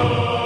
Oh.